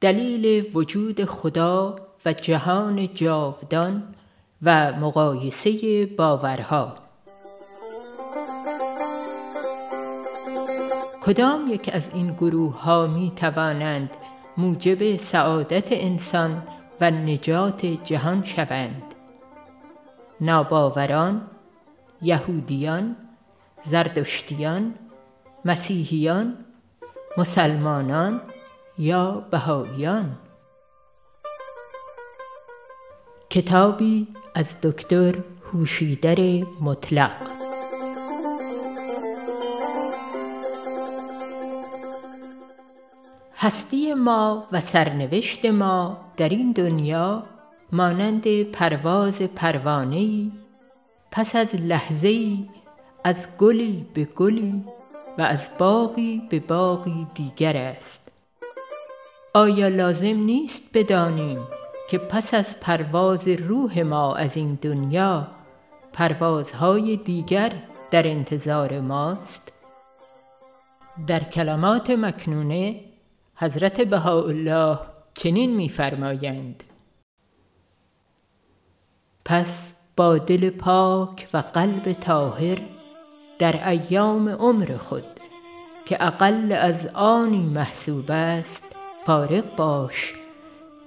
دلیل وجود خدا و جهان جاودان و مقایسه باورها. کدام یک از این گروه ها می توانند موجب سعادت انسان و نجات جهان شوند؟ ناباوران یهودیان زردشتیان مسیحیان مسلمانان یا بهاییان کتابی از دکتر هوشیدر مطلق. هستی ما و سرنوشت ما در این دنیا مانند پرواز پروانه پس از لحظه از گلی به گلی و از باغی به باغی دیگر است. آیا لازم نیست بدانیم که پس از پرواز روح ما از این دنیا پروازهای دیگر در انتظار ماست؟ در کلمات مکنونه حضرت بهاءالله چنین می‌فرمایند. پس با دل پاک و قلب طاهر در ایام عمر خود که اقل از آنی محسوب است فارغ باش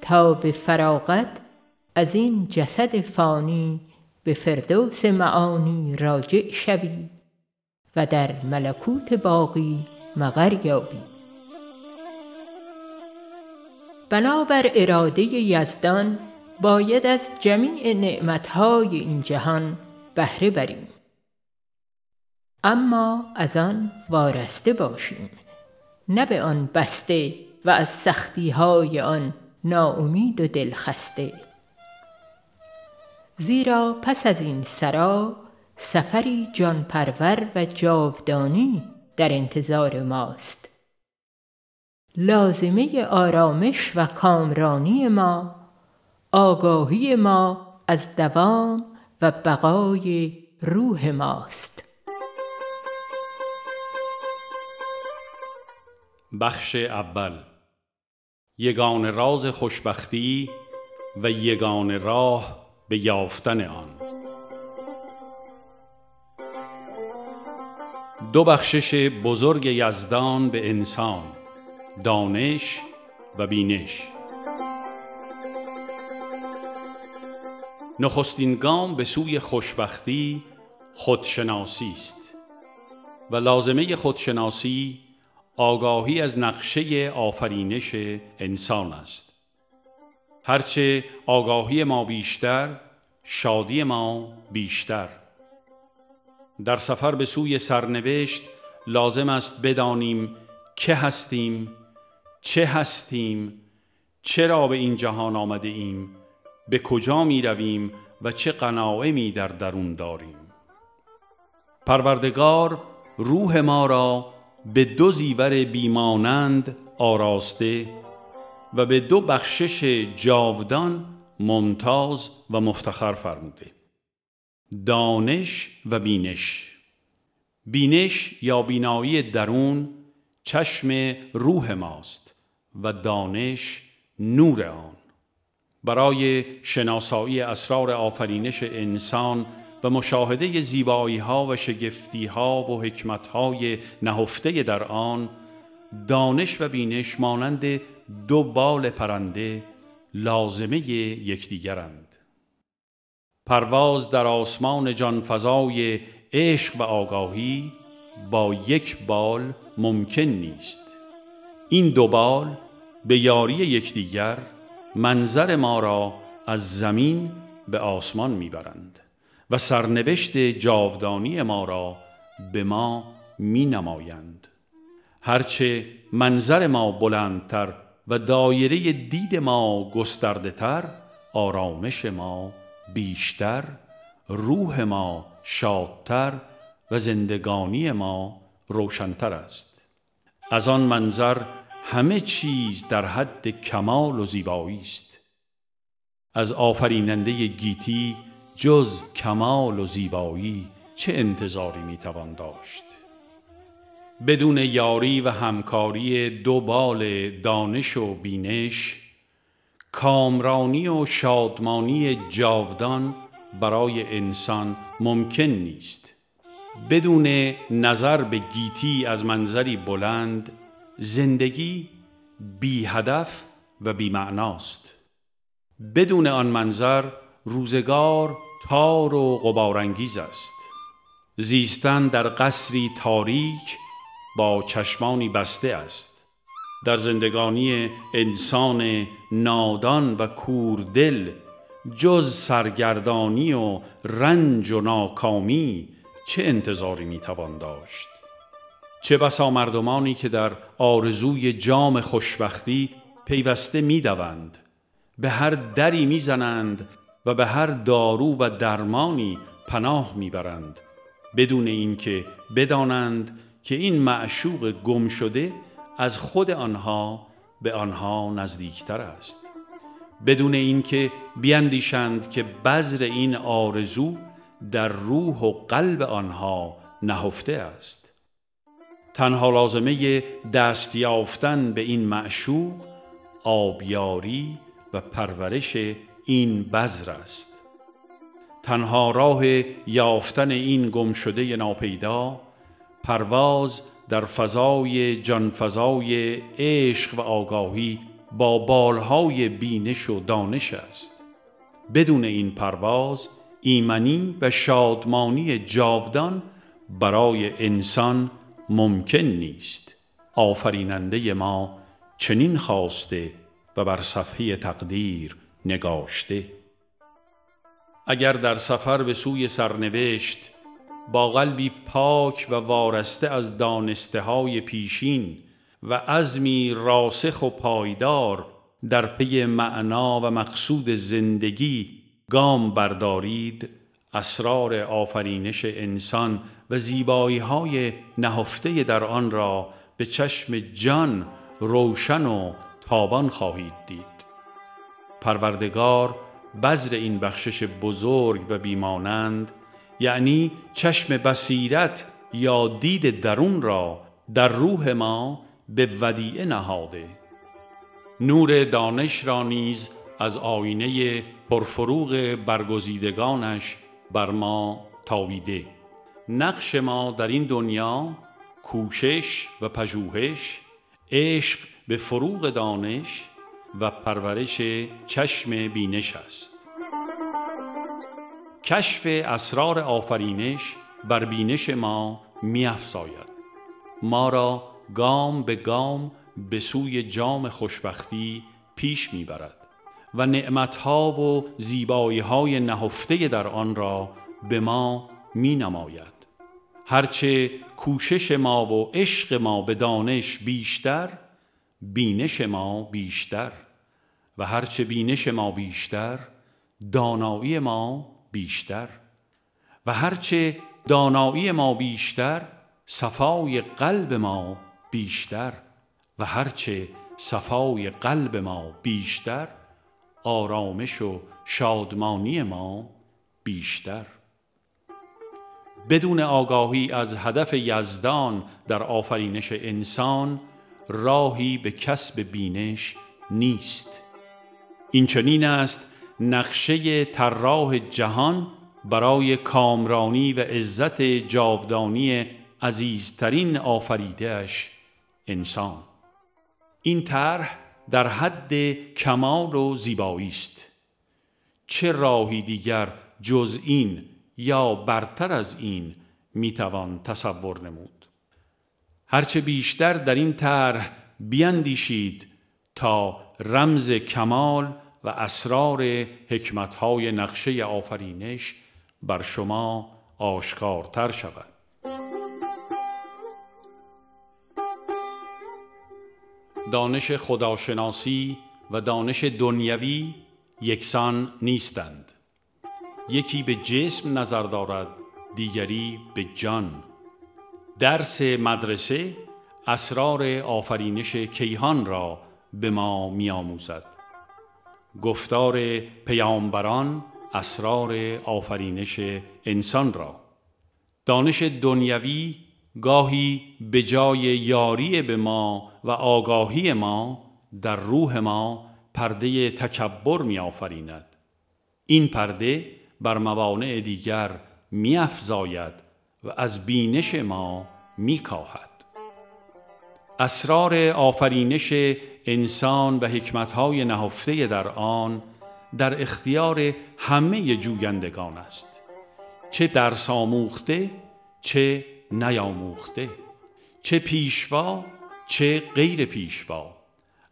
تا به فراغت از این جسد فانی به فردوس معانی راجع شوی و در ملکوت باقی مقر یابی. بنابر اراده یزدان باید از جمیع نعمتهای این جهان بهره بریم. اما از آن وارسته باشیم نه به آن بسته و از سختیهای آن ناامید و دلخسته. زیرا پس از این سرا سفری جانپرور و جاودانی در انتظار ماست. لازمه آرامش و کامرانی ما آگاهی ما از دوام و بقای روح ماست. بخش اول یگان راز خوشبختی و یگان راه به یافتن آن. دو بخشش بزرگ یزدان به انسان دانش و بینش. نخستین گام به سوی خوشبختی خودشناسی است و لازمه خودشناسی آگاهی از نقشه آفرینش انسان است. هرچه آگاهی ما بیشتر شادی ما بیشتر. در سفر به سوی سرنوشت لازم است بدانیم که هستیم چه هستیم چرا به این جهان آمده ایم به کجا می رویم و چه قناعمی در درون داریم. پروردگار روح ما را به دو زیور بیمانند آراسته و به دو بخشش جاودان ممتاز و مفتخر فرموده. دانش و بینش. بینش یا بینایی درون چشم روح ماست و دانش نور آن. برای شناسایی اسرار آفرینش انسان و مشاهده زیبایی ها و شگفتی ها و حکمت های نهفته در آن دانش و بینش مانند دو بال پرنده لازمه یکدیگرند. پرواز در آسمان جانفضای عشق و آگاهی با یک بال ممکن نیست. این دو بال به یاری یکدیگر منظر ما را از زمین به آسمان می‌برند. و سرنوشت جاودانی ما را به ما می نمایند هرچه منظر ما بلندتر و دایره دید ما گسترده تر آرامش ما بیشتر روح ما شادتر و زندگانی ما روشنتر است. از آن منظر همه چیز در حد کمال و زیبایی است. از آفریننده گیتی جز کمال و زیبایی چه انتظاری می‌توان داشت؟ بدون یاری و همکاری دو بال دانش و بینش کامرانی و شادمانی جاودان برای انسان ممکن نیست. بدون نظر به گیتی از منظری بلند زندگی بی هدف و بی معناست بدون آن منظر روزگار تار و غبارانگیز است. زیستن در قصری تاریک با چشمانی بسته است. در زندگانی انسان نادان و کوردل جز سرگردانی و رنج و ناکامی چه انتظاری می‌توان داشت؟ چه بسا مردمانی که در آرزوی جام خوشبختی پیوسته می‌دوند به هر دری می‌زنند و به هر دارو و درمانی پناه می‌برند. بدون اینکه بدانند که این معشوق گم شده از خود آنها به آنها نزدیکتر است. بدون اینکه بیندیشند که بذر این آرزو در روح و قلب آنها نهفته است. تنها لازمه دست یافتن به این معشوق آبیاری و پرورش این بذر است. تنها راه یافتن این گمشده ناپیدا پرواز در فضای جانفضای عشق و آگاهی با بالهای بینش و دانش است. بدون این پرواز ایمنی و شادمانی جاودان برای انسان ممکن نیست. آفریننده ما چنین خواسته و بر صفحه تقدیر نگاشته. اگر در سفر به سوی سرنوشت با قلبی پاک و وارسته از دانسته های پیشین و عزمی راسخ و پایدار در پی معنا و مقصود زندگی گام بردارید اسرار آفرینش انسان و زیبایی های نهفته در آن را به چشم جان روشن و تابان خواهید دید. پروردگار بذر این بخشش بزرگ و بیمانند یعنی چشم بصیرت یا دید درون را در روح ما به ودیعه نهاده. نور دانش را نیز از آینه پرفروغ برگزیدگانش بر ما تاویده نقش ما در این دنیا کوشش و پژوهش عشق به فروغ دانش و پرورش چشم بینش است. کشف اسرار آفرینش بر بینش ما میافزاید. ما را گام به گام به سوی جام خوشبختی پیش می‌برد و نعمتها و زیباییهای نهفته در آن را به ما می نماید هرچه کوشش ما و عشق ما به دانش بیشتر بینش ما بیشتر و هرچه بینش ما بیشتر دانایی ما بیشتر و هرچه دانایی ما بیشتر صفای قلب ما بیشتر و هرچه صفای قلب ما بیشتر آرامش و شادمانی ما بیشتر. بدون آگاهی از هدف یزدان در آفرینش انسان راهی به کسب بینش نیست. این چنین است نقشه طراح جهان برای کامرانی و عزت جاودانی عزیزترین آفریدهش انسان. این طرح در حد کمال و زیبایی است. چه راهی دیگر جز این یا برتر از این می‌توان تصور نمود؟ هرچه بیشتر در این طرح بیندیشید تا رمز کمال و اسرار حکمتهای نقشه آفرینش بر شما آشکارتر شود. دانش خداشناسی و دانش دنیوی یکسان نیستند. یکی به جسم نظر دارد دیگری به جان. درس مدرسه اسرار آفرینش کیهان را به ما میآموزد گفتار پیامبران اسرار آفرینش انسان را دانش دنیوی گاهی به جای یاری به ما و آگاهی ما در روح ما پرده تکبر می آفریند. این پرده بر موانع دیگر می افزاید و از بینش ما می کاهد. اسرار آفرینش انسان و حکمتهای نهفته در آن در اختیار همه جویندگان است. چه درس آموخته چه نیاموخته چه پیشوا چه غیر پیشوا.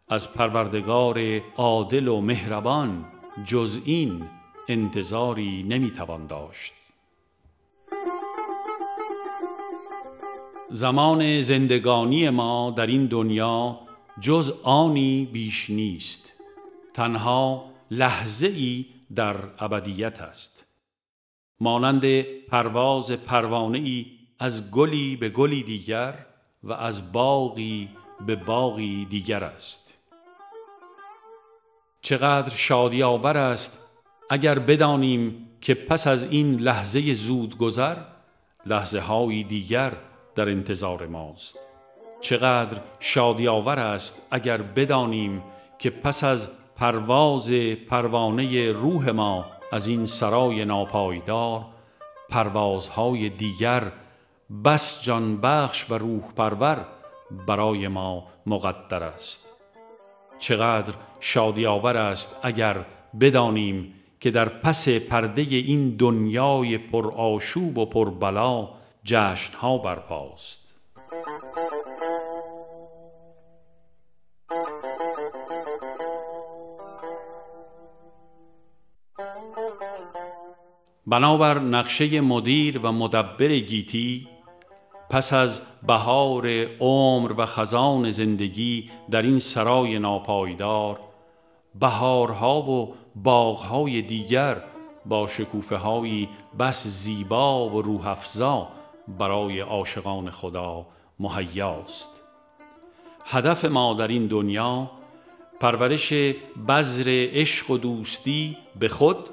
از پروردگار عادل و مهربان جز این انتظاری نمی‌توان داشت. زمان زندگانی ما در این دنیا جز آنی بیش نیست. تنها لحظه ای در ابدیت است. مانند پرواز پروانه ای از گلی به گلی دیگر و از باغی به باغی دیگر است. چقدر شادی آور است اگر بدانیم که پس از این لحظه زود گذر لحظه های دیگر در انتظار ماست. چقدر شادی آور است اگر بدانیم که پس از پرواز پروانه روح ما از این سرای ناپایدار پروازهای دیگر بس جان بخش و روح پرور برای ما مقدر است. چقدر شادی آور است اگر بدانیم که در پس پرده این دنیای پر آشوب و پر بلا جشنها برپاست. بنابر نقشه مدیر و مدبر گیتی پس از بهار عمر و خزان زندگی در این سرای ناپایدار بهارها و باغهای دیگر با شکوفه بس زیبا و روح افزا برای عاشقان خدا مهیاست. هدف ما در این دنیا پرورش بذر عشق و دوستی به خود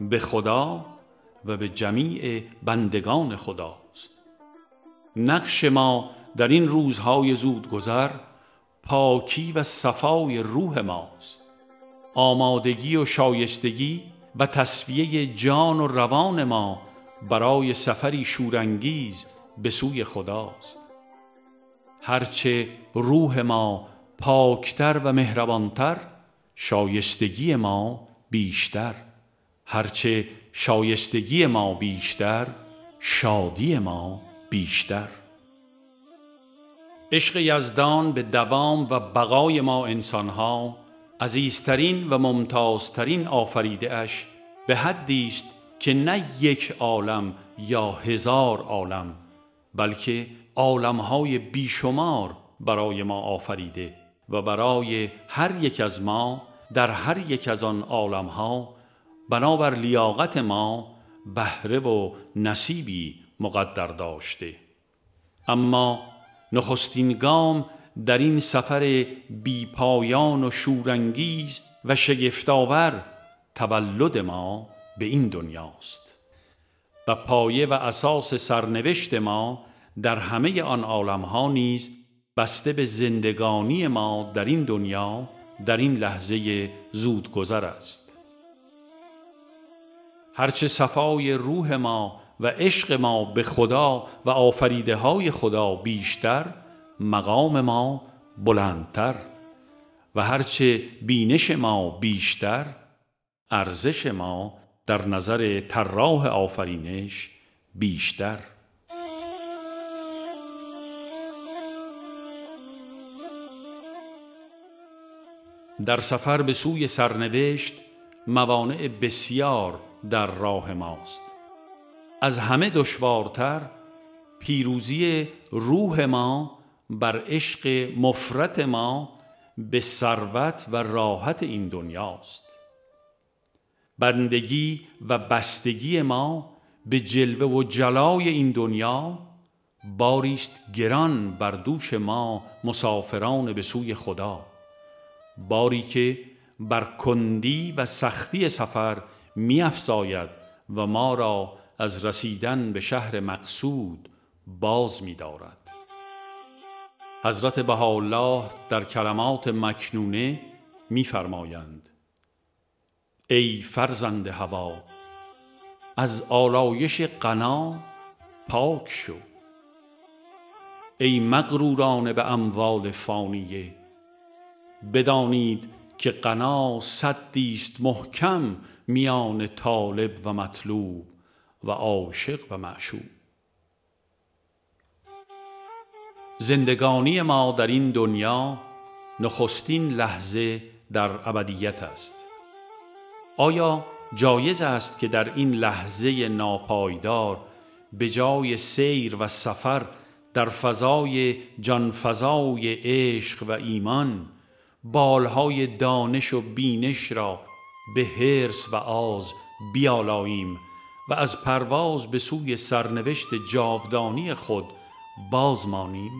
به خدا و به جمیع بندگان خداست. نقش ما در این روزهای زود گذر پاکی و صفای روح ماست. آمادگی و شایستگی و تصفیه جان و روان ما برای سفری شورانگیز به سوی خداست. هرچه روح ما پاکتر و مهربانتر شایستگی ما بیشتر. هرچه شایستگی ما بیشتر شادی ما بیشتر. عشق یزدان به دوام و بقای ما انسانها عزیزترین و ممتازترین آفریده اش به حدی است که نه یک عالم یا هزار عالم بلکه عالمهای بیشمار برای ما آفریده و برای هر یک از ما در هر یک از آن عالمها بنابر لیاقت ما بهره و نصیبی مقدر داشته. اما نخستین گام در این سفر بیپایان و شورانگیز و شگفتآور تولد ما به این دنیاست. و پایه و اساس سرنوشت ما در همه آن عالمها نیز بسته به زندگانی ما در این دنیا در این لحظه زودگذر است. هرچه صفای روح ما و عشق ما به خدا و آفریده های خدا بیشتر مقام ما بلندتر و هرچه بینش ما بیشتر ارزش ما در نظر طراح آفرینش بیشتر. در سفر به سوی سرنوشت موانع بسیار در راه ماست. از همه دشوارتر پیروزی روح ما بر عشق مفرت ما به ثروت و راحت این دنیاست. بندگی و بستگی ما به جلوه و جلای این دنیا باریست گران بر دوش ما مسافران به سوی خدا. باری که بر کندی و سختی سفر می افزاید و ما را از رسیدن به شهر مقصود باز می دارد حضرت بهاءالله در کلمات مکنونه میفرمایند ای فرزند هوا از آلایش قنا پاک شو. ای مغروران به اموال فانیه بدانید که قنا صدی است محکم میان طالب و مطلوب و عاشق و معشوق. زندگانی ما در این دنیا نخستین لحظه در ابدیت است. آیا جایز است که در این لحظه ناپایدار به جای سیر و سفر در فضای جانفضای عشق و ایمان بالهای دانش و بینش را به حرس و آز بیالاییم و از پرواز به سوی سرنوشت جاودانی خود بازمانیم؟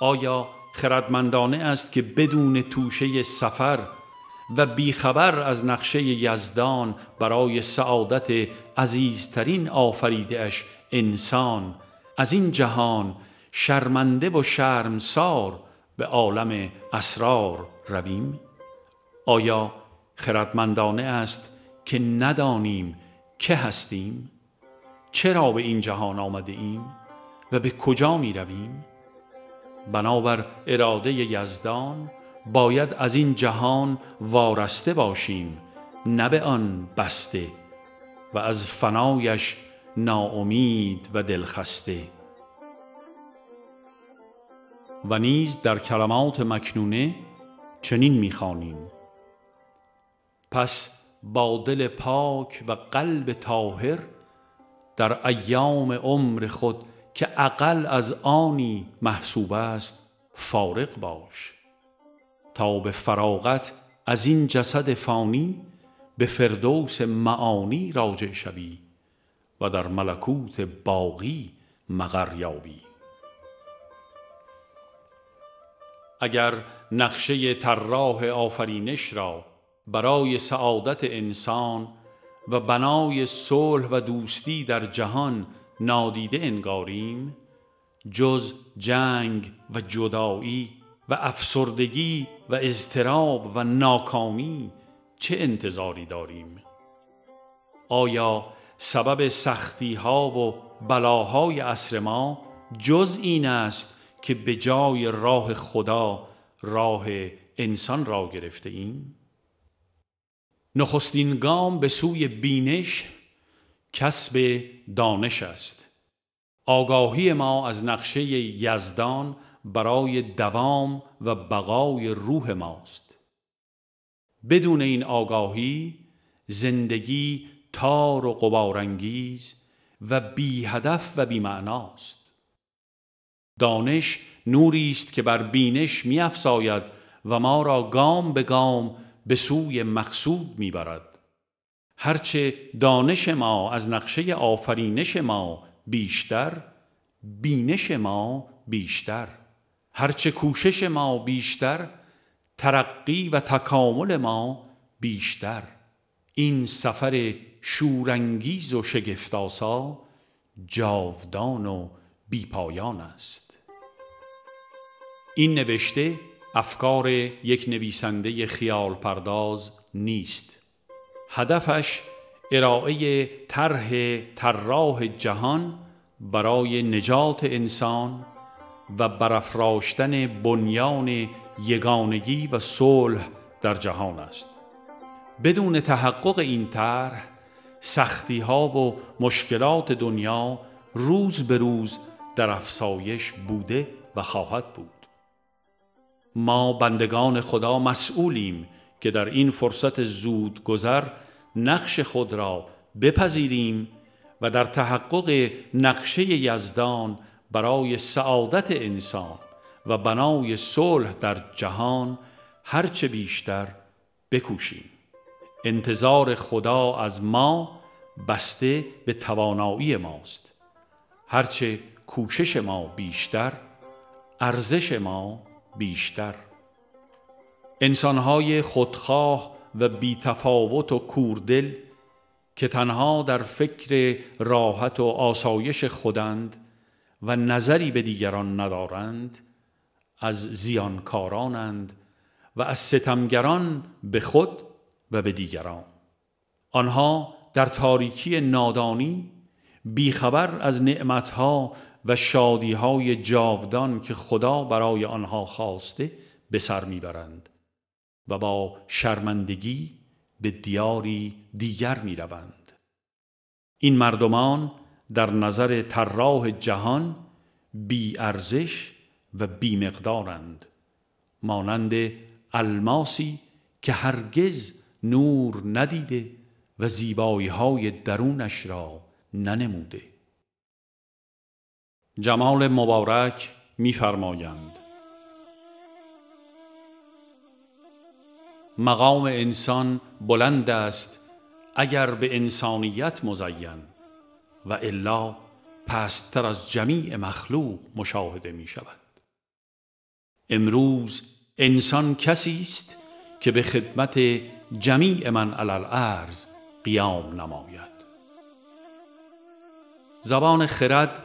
آیا خردمندانه است که بدون توشه سفر و بیخبر از نقشه یزدان برای سعادت عزیزترین آفریدهش انسان. از این جهان شرمنده و شرمسار به عالم اسرار رویم. آیا خردمندانه است که ندانیم که هستیم؟ چرا به این جهان آمده ایم و به کجا می رویم؟ بنابر اراده یزدان باید از این جهان وارسته باشیم نه به آن بسته و از فنایش ناامید و دلخسته. و نیز در کلمات مکنونه چنین می‌خوانیم. پس با دل پاک و قلب طاهر در ایام عمر خود که اقل از آنی محسوب است فارق باش. تا به فراغت از این جسد فانی به فردوس معانی راجع شوی و در ملکوت باقی مغر یابی. اگر نقشه طراح آفرینش را برای سعادت انسان و بنای صلح و دوستی در جهان نادیده انگاریم جز جنگ و جدایی و افسردگی و اضطراب و ناکامی چه انتظاری داریم؟ آیا سبب سختی ها و بلاهای عصر ما جز این است که به جای راه خدا راه انسان را گرفته ایم نخستین گام به سوی بینش کسب دانش است. آگاهی ما از نقشه یزدان برای دوام و بقای روح ماست. بدون این آگاهی زندگی تار و قبارانگیز و بی هدف و بی معناست دانش نوری است که بر بینش میافزاید و ما را گام به گام به سوی مقصود می‌برد. هرچه دانش ما از نقشه آفرینش ما بیشتر بینش ما بیشتر. هرچه کوشش ما بیشتر ترقی و تکامل ما بیشتر. این سفر شورانگیز و شگفتاسا جاودان و بیپایان است. این نوشته افکار یک نویسنده خیال پرداز نیست. هدفش ارائه طرح طراح جهان برای نجات انسان و برافراشتن بنیان یگانگی و صلح در جهان است. بدون تحقق این طرح سختی ها و مشکلات دنیا روز به روز در افسایش بوده و خواهد بود. ما بندگان خدا مسئولیم که در این فرصت زود گذر نقش خود را بپذیریم و در تحقق نقشه یزدان برای سعادت انسان و بنای صلح در جهان هرچه بیشتر بکوشیم. انتظار خدا از ما بسته به توانایی ماست. هرچه کوشش ما بیشتر ارزش ما بیشتر. انسانهای خودخواه و بیتفاوت و کوردل که تنها در فکر راحت و آسایش خودند و نظری به دیگران ندارند از زیانکارانند و از ستمگران به خود و به دیگران. آنها در تاریکی نادانی بیخبر از نعمتها و شادیهای جاودان که خدا برای آنها خواسته به سر می‌برند و با شرمندگی به دیاری دیگر می‌روند. این مردمان در نظر طراح جهان بی ارزش و بی مقدارند مانند الماسی که هرگز نور ندیده و زیبایی های درونش را ننموده. جمال مبارک میفرمایند. مقام انسان بلند است اگر به انسانیت مزین. و الا پستر از جمیع مخلوق مشاهده می شود امروز انسان کسی است که به خدمت جمیع من علل ارز قیام نماید. زبان خرد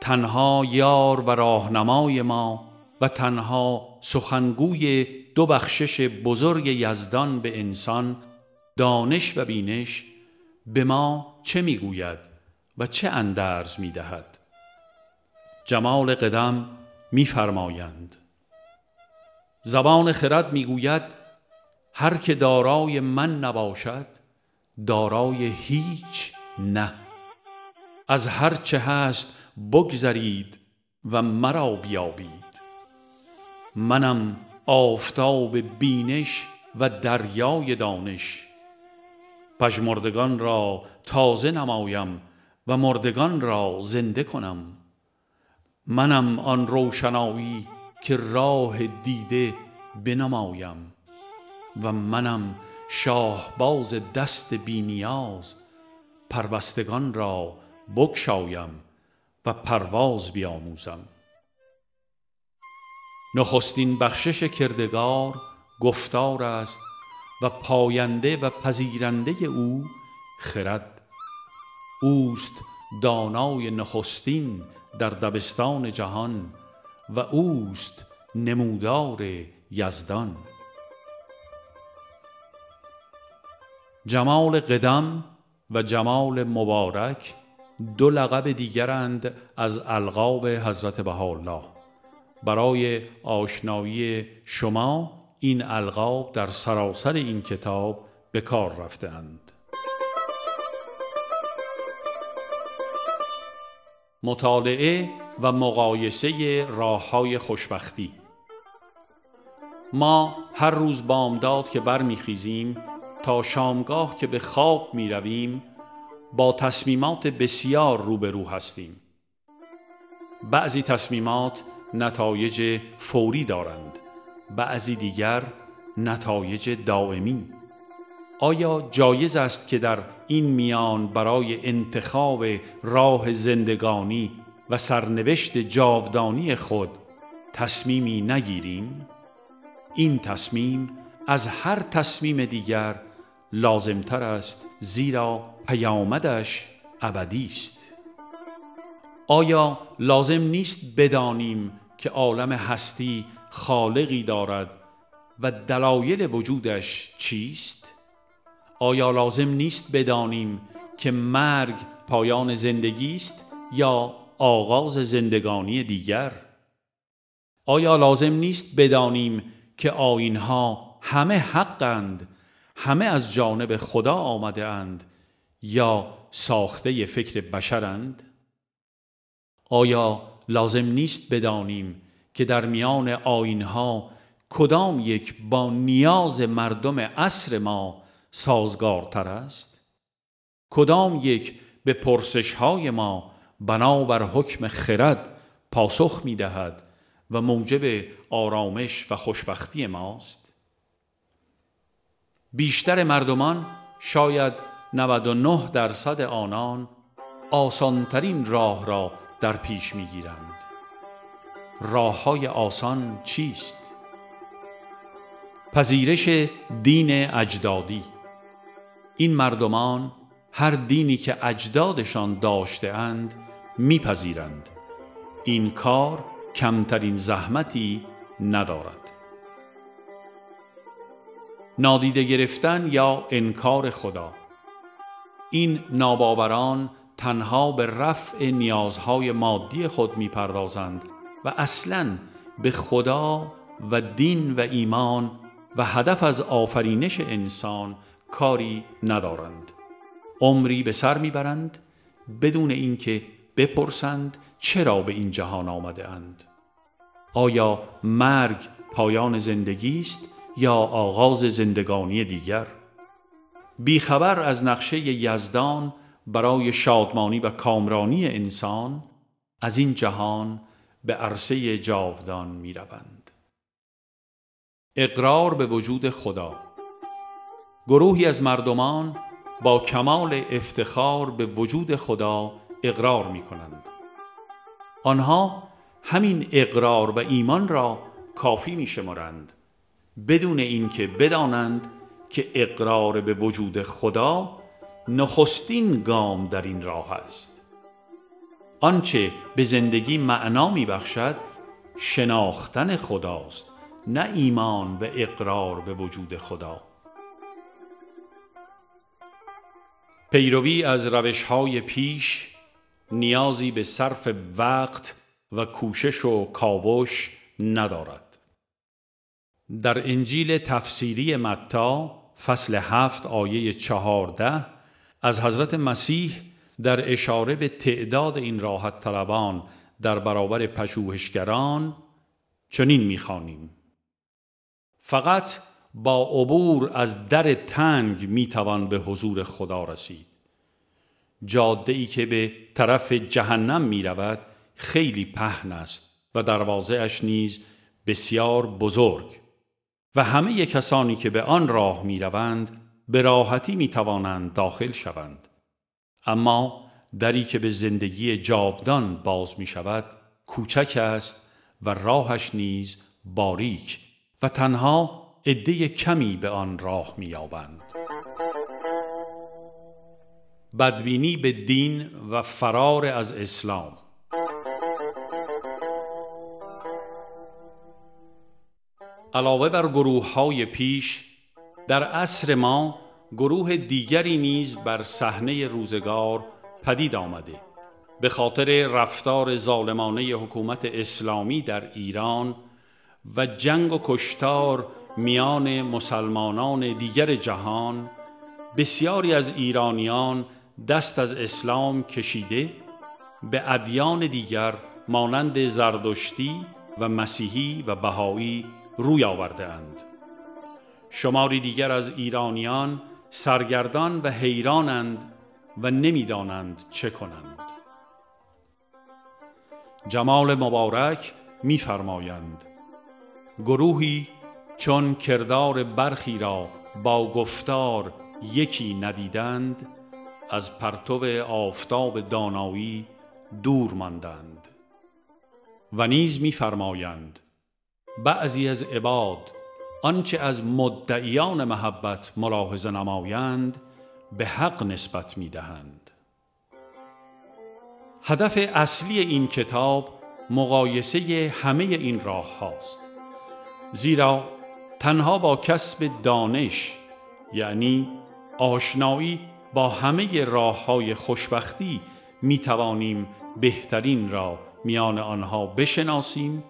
تنها یار و راهنمای ما و تنها سخنگوی دو بخشش بزرگ یزدان به انسان دانش و بینش به ما چه می‌گوید؟ و چه اندرز می‌دهد جمال قدم میفرمایند زبان خرد می‌گوید هر که دارای من نباشد دارای هیچ نه. از هر چه هست بگذرید و مرا بیابید. منم آفتاب بینش و دریای دانش. پژمردگان را تازه نمایم و مردگان را زنده کنم. منم آن روشنایی که راه دیده بنمایم و منم شاهباز دست بینیاز پربستگان را بکشایم و پرواز بیاموزم. نخستین بخشش کردگار گفتار است و پاینده و پذیرنده او خرد اوست دانای نخستین در دبستان جهان و اوست نمودار یزدان. جمال قدم و جمال مبارک دو لقب دیگرند از القاب حضرت بهاءالله. برای آشنایی شما این القاب در سراسر این کتاب به کار رفتهاند مطالعه و مقایسه راه های خوشبختی. ما هر روز بامداد که برمیخیزیم تا شامگاه که به خواب می رویم با تصمیمات بسیار روبرو هستیم. بعضی تصمیمات نتایج فوری دارند بعضی دیگر نتایج دائمی. آیا جایز است که در این میان برای انتخاب راه زندگانی و سرنوشت جاودانی خود تصمیمی نگیریم؟ این تصمیم از هر تصمیم دیگر لازمتر است زیرا پیامدش ابدی است آیا لازم نیست بدانیم که عالم هستی خالقی دارد و دلایل وجودش چیست آیا لازم نیست بدانیم که مرگ پایان زندگی است یا آغاز زندگانی دیگر آیا لازم نیست بدانیم که آینها همه حقند همه از جانب خدا آمده اند یا ساخته فکر بشرند؟ آیا لازم نیست بدانیم که در میان آینها کدام یک با نیاز مردم عصر ما سازگارتر است؟ کدام یک به پرسش های ما بنابر حکم خرد پاسخ می دهد و موجب آرامش و خوشبختی ماست؟ بیشتر مردمان شاید 99 درصد آنان آسانترین راه را در پیش می‌گیرند راه های آسان چیست؟ پذیرش دین اجدادی این مردمان هر دینی که اجدادشان داشته اند میپذیرند. این کار کمترین زحمتی ندارد. نادیده گرفتن یا انکار خدا. این ناباوران تنها به رفع نیازهای مادی خود می‌پردازند و اصلا به خدا و دین و ایمان و هدف از آفرینش انسان کاری ندارند. عمری به سر می‌برند بدون اینکه بپرسند چرا به این جهان آمده اند. آیا مرگ پایان زندگی است یا آغاز زندگانی دیگر؟ بیخبر از نقشه یزدان برای شادمانی و کامرانی انسان از این جهان به عرصه جاودان می روند. اقرار به وجود خدا. گروهی از مردمان با کمال افتخار به وجود خدا اقرار می کنند. آنها همین اقرار و ایمان را کافی می شمارند بدون اینکه بدانند که اقرار به وجود خدا نخستین گام در این راه است. آنچه به زندگی معنا می بخشد شناختن خداست نه ایمان و اقرار به وجود خدا. پیروی از روش های پیش نیازی به صرف وقت و کوشش و کاوش ندارد. در انجیل تفسیری متا فصل هفت آیه چهارده از حضرت مسیح در اشاره به تعداد این راحت طلبان در برابر پژوهشگران چنین می‌خوانیم. فقط با عبور از در تنگ می‌توان به حضور خدا رسید. جاده ای که به طرف جهنم می رود خیلی پهن است و دروازه اش نیز بسیار بزرگ. و همه کسانی که به آن راه می روند به راحتی می توانند داخل شوند. اما دری که به زندگی جاودان باز می شود کوچک است و راهش نیز باریک و تنها عده کمی به آن راه می یابند. بدبینی به دین و فرار از اسلام علاوه بر گروه های پیش در عصر ما گروه دیگری نیز بر صحنه روزگار پدید آمده به خاطر رفتار ظالمانه حکومت اسلامی در ایران و جنگ و کشتار میان مسلمانان دیگر جهان بسیاری از ایرانیان دست از اسلام کشیده به ادیان دیگر مانند زردشتی و مسیحی و بهایی روی آوردهاند. شماری دیگر از ایرانیان سرگردان و حیرانند و نمی‌دانند چه کنند. جمال مبارک میفرمایند گروهی چون کردار برخی را با گفتار یکی ندیدند از پرتو آفتاب دانایی دور ماندند و نیز میفرمایند بعضی از عباد آنچه از مدعیان محبت ملاحظه نمایند به حق نسبت می دهند. هدف اصلی این کتاب مقایسه همه این راه هاست. زیرا تنها با کسب دانش یعنی آشنایی با همه راه های خوشبختی می توانیم بهترین را میان آنها بشناسیم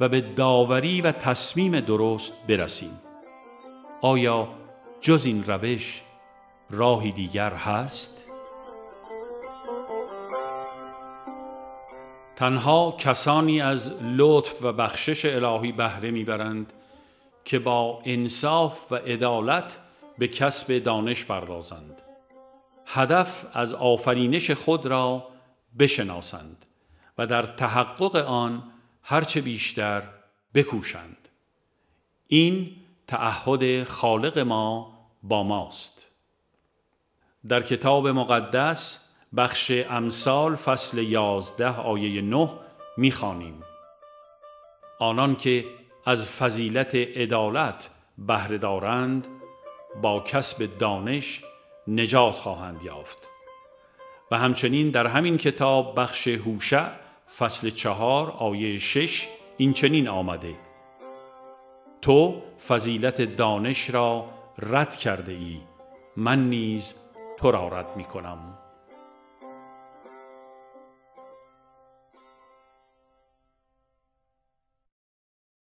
و به داوری و تصمیم درست برسیم آیا جز این روش راهی دیگر هست؟ تنها کسانی از لطف و بخشش الهی بهره می‌برند که با انصاف و عدالت به کسب دانش پردازند. هدف از آفرینش خود را بشناسند و در تحقق آن هرچه بیشتر بکوشند. این تعهد خالق ما با ماست. در کتاب مقدس بخش امثال فصل یازده آیه نه می‌خوانیم. آنان که از فضیلت عدالت بهره دارند با کسب دانش نجات خواهند یافت. و همچنین در همین کتاب بخش هوشع فصل چهار آیه شش این چنین آمده. تو فضیلت دانش را رد کرده ای من نیز تو را رد می کنم